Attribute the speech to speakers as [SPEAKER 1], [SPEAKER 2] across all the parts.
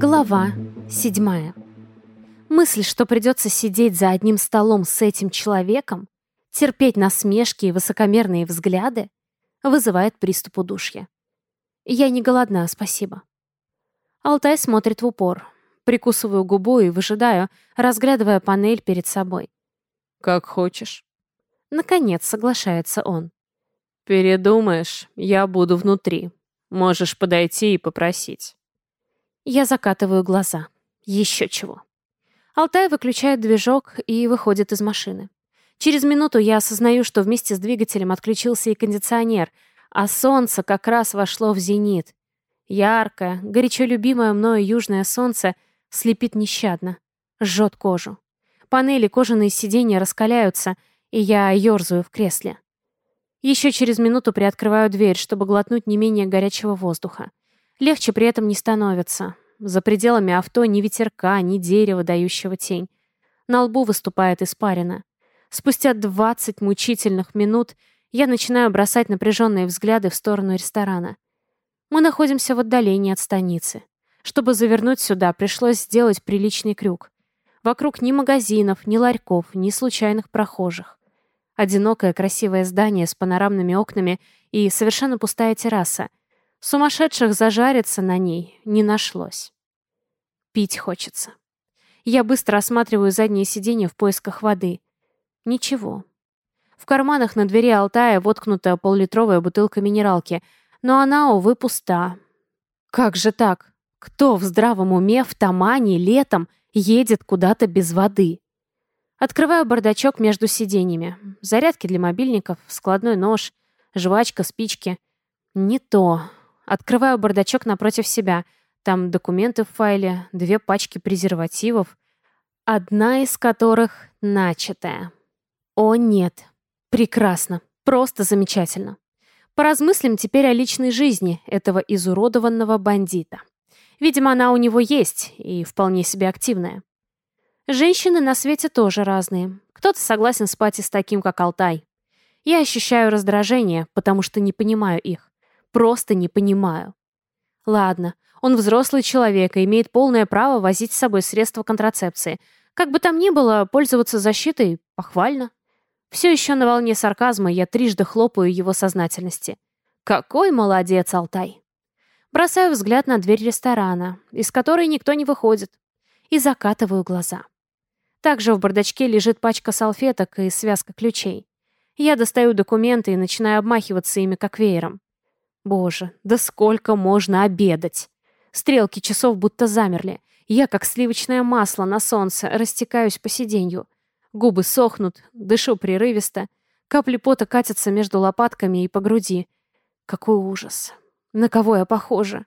[SPEAKER 1] Глава седьмая. Мысль, что придется сидеть за одним столом с этим человеком, терпеть насмешки и высокомерные взгляды, вызывает приступ удушья. Я не голодна, спасибо. Алтай смотрит в упор. Прикусываю губу и выжидаю, разглядывая панель перед собой.
[SPEAKER 2] «Как хочешь».
[SPEAKER 1] Наконец соглашается он.
[SPEAKER 2] «Передумаешь, я буду внутри. Можешь подойти и попросить».
[SPEAKER 1] Я закатываю глаза. Еще чего. Алтай выключает движок и выходит из машины. Через минуту я осознаю, что вместе с двигателем отключился и кондиционер, а солнце как раз вошло в зенит. Яркое, горячо любимое мною южное солнце слепит нещадно, жжет кожу. Панели кожаные сиденья раскаляются, и я ерзаю в кресле. Еще через минуту приоткрываю дверь, чтобы глотнуть не менее горячего воздуха. Легче при этом не становится. За пределами авто ни ветерка, ни дерева, дающего тень. На лбу выступает испарина. Спустя 20 мучительных минут я начинаю бросать напряженные взгляды в сторону ресторана. Мы находимся в отдалении от станицы. Чтобы завернуть сюда, пришлось сделать приличный крюк. Вокруг ни магазинов, ни ларьков, ни случайных прохожих. Одинокое красивое здание с панорамными окнами и совершенно пустая терраса — Сумасшедших зажариться на ней не нашлось. Пить хочется. Я быстро осматриваю заднее сиденье в поисках воды. Ничего. В карманах на двери Алтая воткнута поллитровая бутылка минералки, но она, увы, пуста. Как же так? Кто в здравом уме в Тамане летом едет куда-то без воды? Открываю бардачок между сиденьями. Зарядки для мобильников, складной нож, жвачка, спички. Не то. Открываю бардачок напротив себя. Там документы в файле, две пачки презервативов, одна из которых начатая. О нет. Прекрасно. Просто замечательно. Поразмыслим теперь о личной жизни этого изуродованного бандита. Видимо, она у него есть и вполне себе активная. Женщины на свете тоже разные. Кто-то согласен спать и с таким, как Алтай. Я ощущаю раздражение, потому что не понимаю их. Просто не понимаю. Ладно, он взрослый человек и имеет полное право возить с собой средства контрацепции. Как бы там ни было, пользоваться защитой похвально. Все еще на волне сарказма я трижды хлопаю его сознательности. Какой молодец, Алтай. Бросаю взгляд на дверь ресторана, из которой никто не выходит, и закатываю глаза. Также в бардачке лежит пачка салфеток и связка ключей. Я достаю документы и начинаю обмахиваться ими как веером. Боже, да сколько можно обедать? Стрелки часов будто замерли. Я, как сливочное масло на солнце, растекаюсь по сиденью. Губы сохнут, дышу прерывисто. Капли пота катятся между лопатками и по груди. Какой ужас. На кого я похожа?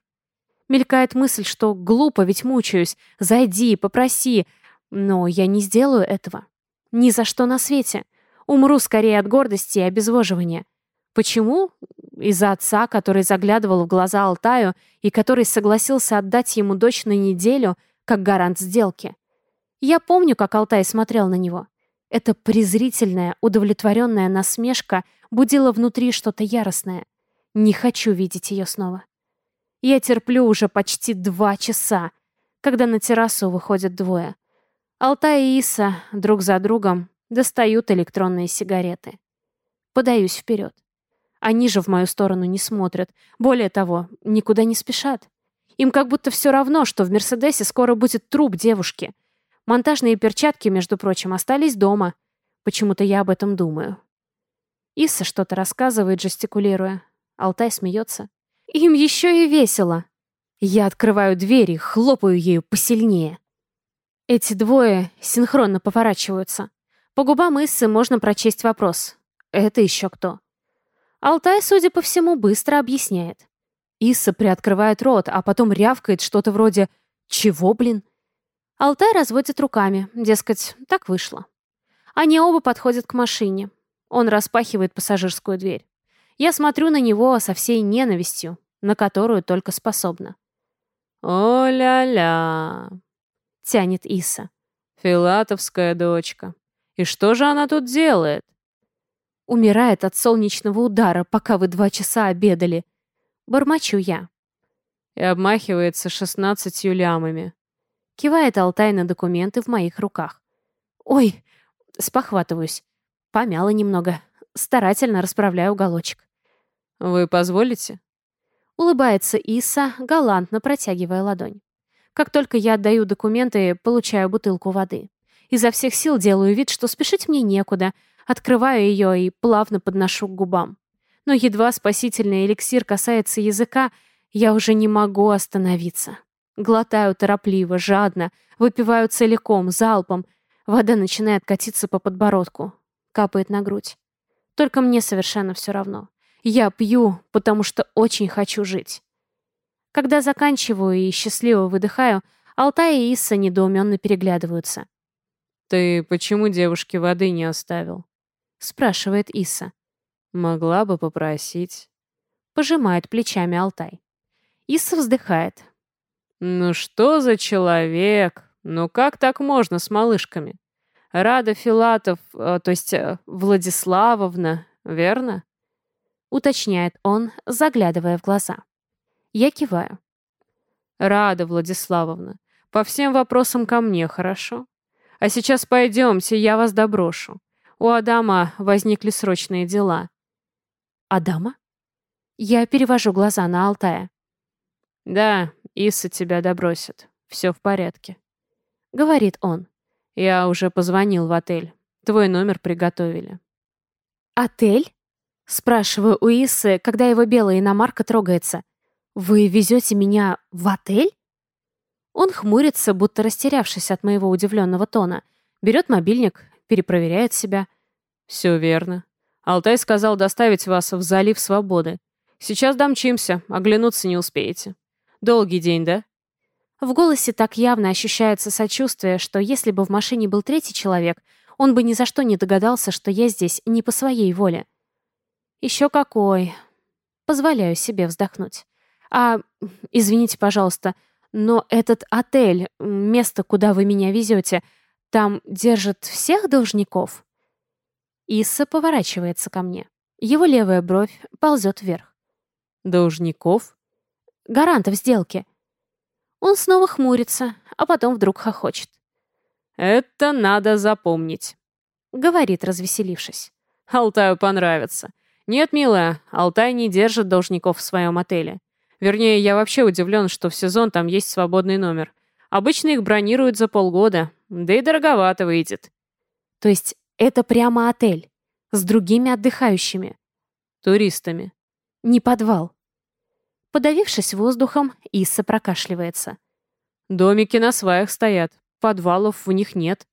[SPEAKER 1] Мелькает мысль, что глупо, ведь мучаюсь. Зайди, попроси. Но я не сделаю этого. Ни за что на свете. Умру скорее от гордости и обезвоживания. Почему? Из-за отца, который заглядывал в глаза Алтаю и который согласился отдать ему дочь на неделю, как гарант сделки. Я помню, как Алтай смотрел на него. Эта презрительная, удовлетворенная насмешка будила внутри что-то яростное. Не хочу видеть ее снова. Я терплю уже почти два часа, когда на террасу выходят двое. Алтай и Иса друг за другом достают электронные сигареты. Подаюсь вперед. Они же в мою сторону не смотрят. Более того, никуда не спешат. Им как будто все равно, что в Мерседесе скоро будет труп девушки. Монтажные перчатки, между прочим, остались дома. Почему-то я об этом думаю. Исса что-то рассказывает, жестикулируя. Алтай смеется. Им еще и весело. Я открываю дверь и хлопаю ею посильнее. Эти двое синхронно поворачиваются. По губам Иссы можно прочесть вопрос. Это еще кто? Алтай, судя по всему, быстро объясняет. Исса приоткрывает рот, а потом рявкает что-то вроде «Чего, блин?». Алтай разводит руками, дескать, так вышло. Они оба подходят к машине. Он распахивает пассажирскую дверь. Я смотрю на него со всей ненавистью, на которую только способна.
[SPEAKER 2] «О-ля-ля!»
[SPEAKER 1] — тянет Иса.
[SPEAKER 2] «Филатовская дочка. И что же она тут делает?»
[SPEAKER 1] Умирает от солнечного удара, пока вы два часа обедали. Бормочу я.
[SPEAKER 2] и обмахивается шестнадцатью лямами.
[SPEAKER 1] Кивает Алтай на документы в моих руках. Ой, спохватываюсь. Помяла немного. Старательно расправляю уголочек.
[SPEAKER 2] «Вы позволите?»
[SPEAKER 1] Улыбается Иса, галантно протягивая ладонь. Как только я отдаю документы, получаю бутылку воды. Изо всех сил делаю вид, что спешить мне некуда, открываю ее и плавно подношу к губам. Но едва спасительный эликсир касается языка, я уже не могу остановиться. Глотаю торопливо, жадно, выпиваю целиком, залпом. Вода начинает катиться по подбородку, капает на грудь. Только мне совершенно все равно. Я пью, потому что очень хочу жить. Когда заканчиваю и счастливо выдыхаю, Алтай и Исса недоуменно переглядываются.
[SPEAKER 2] «Ты почему девушке воды не оставил?»
[SPEAKER 1] Спрашивает Исса.
[SPEAKER 2] «Могла бы попросить».
[SPEAKER 1] Пожимает плечами Алтай. Исса вздыхает.
[SPEAKER 2] «Ну что за человек? Ну как так можно с малышками? Рада Филатов, э, то есть э, Владиславовна, верно?»
[SPEAKER 1] уточняет он, заглядывая в глаза. Я киваю.
[SPEAKER 2] «Рада, Владиславовна. По всем вопросам ко мне, хорошо? А сейчас пойдемте, я вас доброшу. У Адама возникли срочные дела».
[SPEAKER 1] «Адама?» Я перевожу глаза на Алтая.
[SPEAKER 2] «Да, Иса тебя добросит. Все в порядке», — говорит он. «Я уже позвонил в отель. Твой номер приготовили».
[SPEAKER 1] «Отель?» Спрашиваю у Исы, когда его белая иномарка трогается. «Вы везете меня в отель?» Он хмурится, будто растерявшись от моего удивленного тона. Берет мобильник, перепроверяет себя.
[SPEAKER 2] «Все верно. Алтай сказал доставить вас в залив свободы. Сейчас домчимся, оглянуться не успеете. Долгий день, да?»
[SPEAKER 1] В голосе так явно ощущается сочувствие, что если бы в машине был третий человек, он бы ни за что не догадался, что я здесь не по своей воле. Еще какой. Позволяю себе вздохнуть. А, извините, пожалуйста, но этот отель, место, куда вы меня везете, там держат всех должников? Исса поворачивается ко мне. Его левая бровь ползет вверх.
[SPEAKER 2] Должников?
[SPEAKER 1] Гарантов сделки. Он снова хмурится, а потом вдруг хохочет.
[SPEAKER 2] «Это надо запомнить», —
[SPEAKER 1] говорит, развеселившись.
[SPEAKER 2] «Алтаю понравится. «Нет, милая, Алтай не держит должников в своем отеле. Вернее, я вообще удивлен, что в сезон там есть свободный номер. Обычно их бронируют за полгода, да и дороговато выйдет».
[SPEAKER 1] «То есть это прямо отель? С другими отдыхающими?»
[SPEAKER 2] «Туристами».
[SPEAKER 1] «Не подвал?» Подавившись воздухом, Исса прокашливается.
[SPEAKER 2] «Домики на сваях стоят, подвалов в них нет».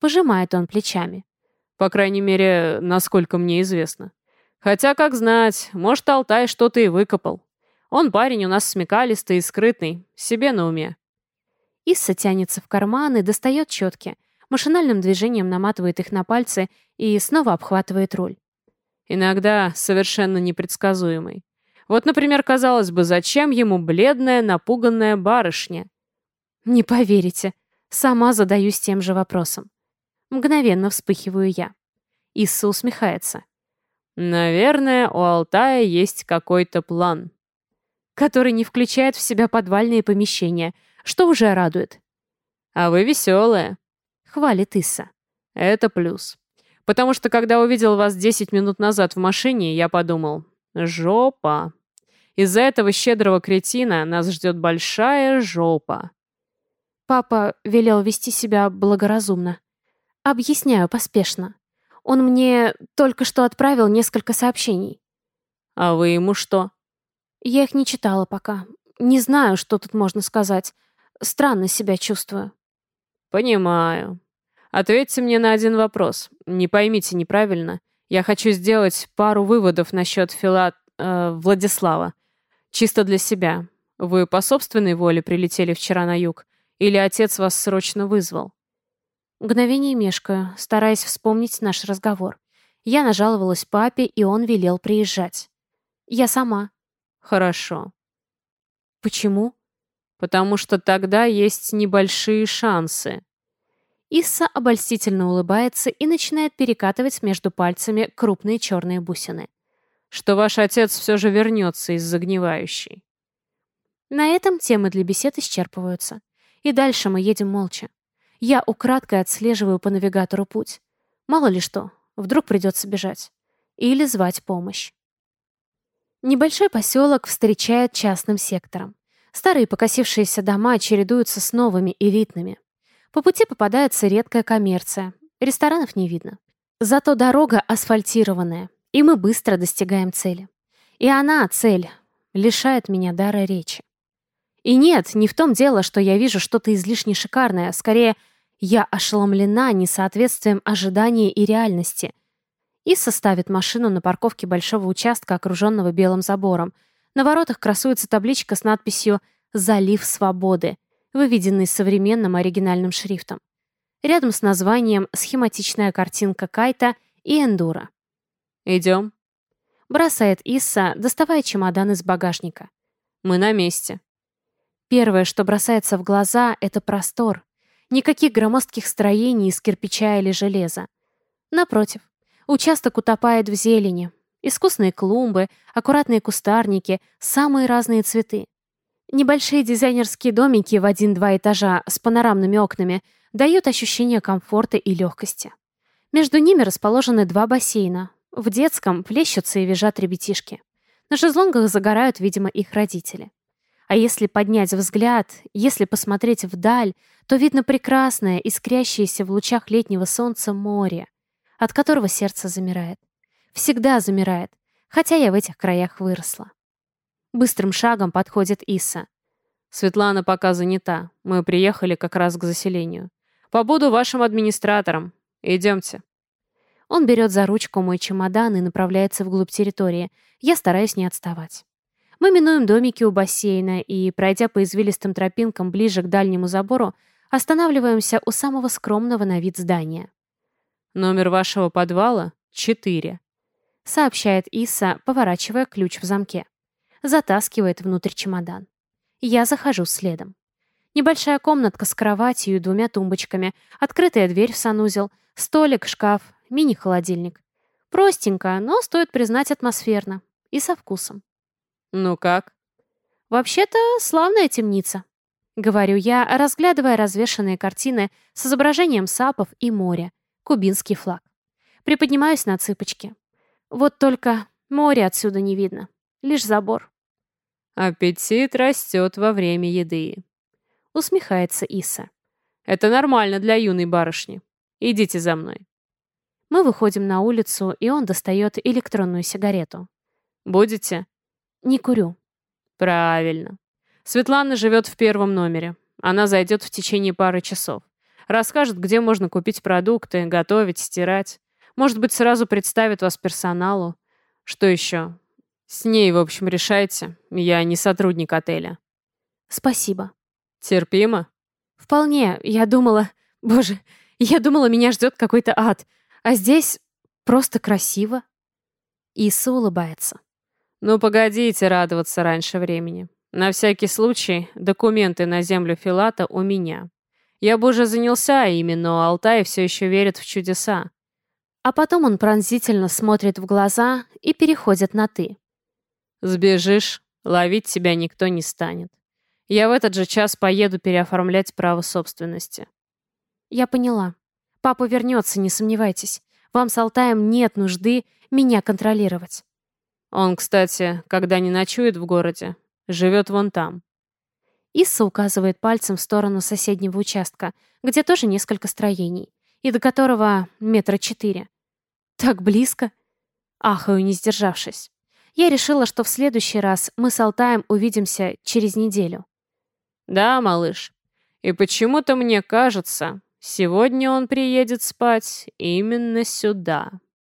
[SPEAKER 1] Пожимает он плечами.
[SPEAKER 2] «По крайней мере, насколько мне известно». Хотя, как знать, может, Алтай что-то и выкопал. Он парень у нас смекалистый и скрытный, себе на уме.
[SPEAKER 1] Исса тянется в карман и достает четки. Машинальным движением наматывает их на пальцы и снова обхватывает руль.
[SPEAKER 2] Иногда совершенно непредсказуемый. Вот, например, казалось бы, зачем ему бледная, напуганная барышня?
[SPEAKER 1] Не поверите, сама задаюсь тем же вопросом. Мгновенно вспыхиваю я. Исса усмехается.
[SPEAKER 2] Наверное, у Алтая есть какой-то план.
[SPEAKER 1] Который не включает в себя подвальные помещения, что уже радует.
[SPEAKER 2] А вы веселая.
[SPEAKER 1] Хвалит Исса.
[SPEAKER 2] Это плюс. Потому что, когда увидел вас 10 минут назад в машине, я подумал, жопа. Из-за этого щедрого кретина нас ждет большая жопа.
[SPEAKER 1] Папа велел вести себя благоразумно. Объясняю поспешно. Он мне только что отправил несколько сообщений.
[SPEAKER 2] А вы ему что?
[SPEAKER 1] Я их не читала пока. Не знаю, что тут можно сказать. Странно себя чувствую.
[SPEAKER 2] Понимаю. Ответьте мне на один вопрос. Не поймите неправильно. Я хочу сделать пару выводов насчет Филат... Э, Владислава. Чисто для себя. Вы по собственной воле прилетели вчера на юг? Или отец вас срочно вызвал?
[SPEAKER 1] Мгновение мешкаю, стараясь вспомнить наш разговор. Я нажаловалась папе, и он велел приезжать. Я сама.
[SPEAKER 2] Хорошо.
[SPEAKER 1] Почему?
[SPEAKER 2] Потому что тогда есть небольшие шансы.
[SPEAKER 1] Исса обольстительно улыбается и начинает перекатывать между пальцами крупные черные бусины.
[SPEAKER 2] Что ваш отец все же вернется из загнивающей.
[SPEAKER 1] На этом темы для бесед исчерпываются. И дальше мы едем молча. Я украдкой отслеживаю по навигатору путь. Мало ли что, вдруг придется бежать. Или звать помощь. Небольшой поселок встречает частным сектором. Старые покосившиеся дома чередуются с новыми элитными. По пути попадается редкая коммерция. Ресторанов не видно. Зато дорога асфальтированная, и мы быстро достигаем цели. И она, цель, лишает меня дара речи. И нет, не в том дело, что я вижу что-то излишне шикарное, скорее, я ошеломлена несоответствием ожидания и реальности. Исса ставит машину на парковке большого участка, окруженного белым забором. На воротах красуется табличка с надписью «Залив свободы», выведенный современным оригинальным шрифтом. Рядом с названием схематичная картинка Кайта и Эндура.
[SPEAKER 2] «Идем», —
[SPEAKER 1] бросает Исса, доставая чемодан из багажника.
[SPEAKER 2] «Мы на месте».
[SPEAKER 1] Первое, что бросается в глаза, — это простор. Никаких громоздких строений из кирпича или железа. Напротив, участок утопает в зелени. Искусные клумбы, аккуратные кустарники, самые разные цветы. Небольшие дизайнерские домики в один-два этажа с панорамными окнами дают ощущение комфорта и легкости. Между ними расположены два бассейна. В детском плещутся и визжат ребятишки. На шезлонгах загорают, видимо, их родители. А если поднять взгляд, если посмотреть вдаль, то видно прекрасное, искрящееся в лучах летнего солнца море, от которого сердце замирает. Всегда замирает, хотя я в этих краях выросла. Быстрым шагом подходит Иса.
[SPEAKER 2] «Светлана пока занята. Мы приехали как раз к заселению. Побуду вашим администратором. Идемте».
[SPEAKER 1] Он берет за ручку мой чемодан и направляется вглубь территории. Я стараюсь не отставать. Мы минуем домики у бассейна и, пройдя по извилистым тропинкам ближе к дальнему забору, останавливаемся у самого скромного на вид здания.
[SPEAKER 2] «Номер вашего подвала — четыре», —
[SPEAKER 1] сообщает Иса, поворачивая ключ в замке затаскивает внутрь чемодан. Я захожу следом. Небольшая комнатка с кроватью и двумя тумбочками, открытая дверь в санузел, столик, шкаф, мини-холодильник. Простенько, но, стоит признать, атмосферно. И со вкусом.
[SPEAKER 2] «Ну как?»
[SPEAKER 1] «Вообще-то, славная темница», — говорю я, разглядывая развешанные картины с изображением сапов и моря, кубинский флаг. Приподнимаюсь на цыпочки. Вот только море отсюда не видно. Лишь забор.
[SPEAKER 2] Аппетит растет во время еды.
[SPEAKER 1] Усмехается Иса.
[SPEAKER 2] Это нормально для юной барышни. Идите за мной.
[SPEAKER 1] Мы выходим на улицу, и он достает электронную сигарету.
[SPEAKER 2] Будете?
[SPEAKER 1] Не курю.
[SPEAKER 2] Правильно. Светлана живет в первом номере. Она зайдет в течение пары часов. Расскажет, где можно купить продукты, готовить, стирать. Может быть, сразу представит вас персоналу. Что еще? С ней, в общем, решайте. Я не сотрудник отеля.
[SPEAKER 1] Спасибо.
[SPEAKER 2] Терпимо?
[SPEAKER 1] Вполне. Я думала... Боже, я думала, меня ждет какой-то ад. А здесь просто красиво. Иса улыбается.
[SPEAKER 2] Ну, погодите радоваться раньше времени. На всякий случай, документы на землю Филата у меня. Я бы уже занялся ими, но Алтай все еще верит в чудеса.
[SPEAKER 1] А потом он пронзительно смотрит в глаза и переходит на «ты».
[SPEAKER 2] Сбежишь, ловить тебя никто не станет. Я в этот же час поеду переоформлять право собственности.
[SPEAKER 1] Я поняла. Папа вернется, не сомневайтесь. Вам с Алтаем нет нужды меня контролировать.
[SPEAKER 2] Он, кстати, когда не ночует в городе, живет вон там.
[SPEAKER 1] Исса указывает пальцем в сторону соседнего участка, где тоже несколько строений, и до которого метра четыре. Так близко. Ахаю, не сдержавшись. Я решила, что в следующий раз мы с Алтаем увидимся через неделю.
[SPEAKER 2] Да, малыш. И почему-то мне кажется, сегодня он приедет спать именно сюда.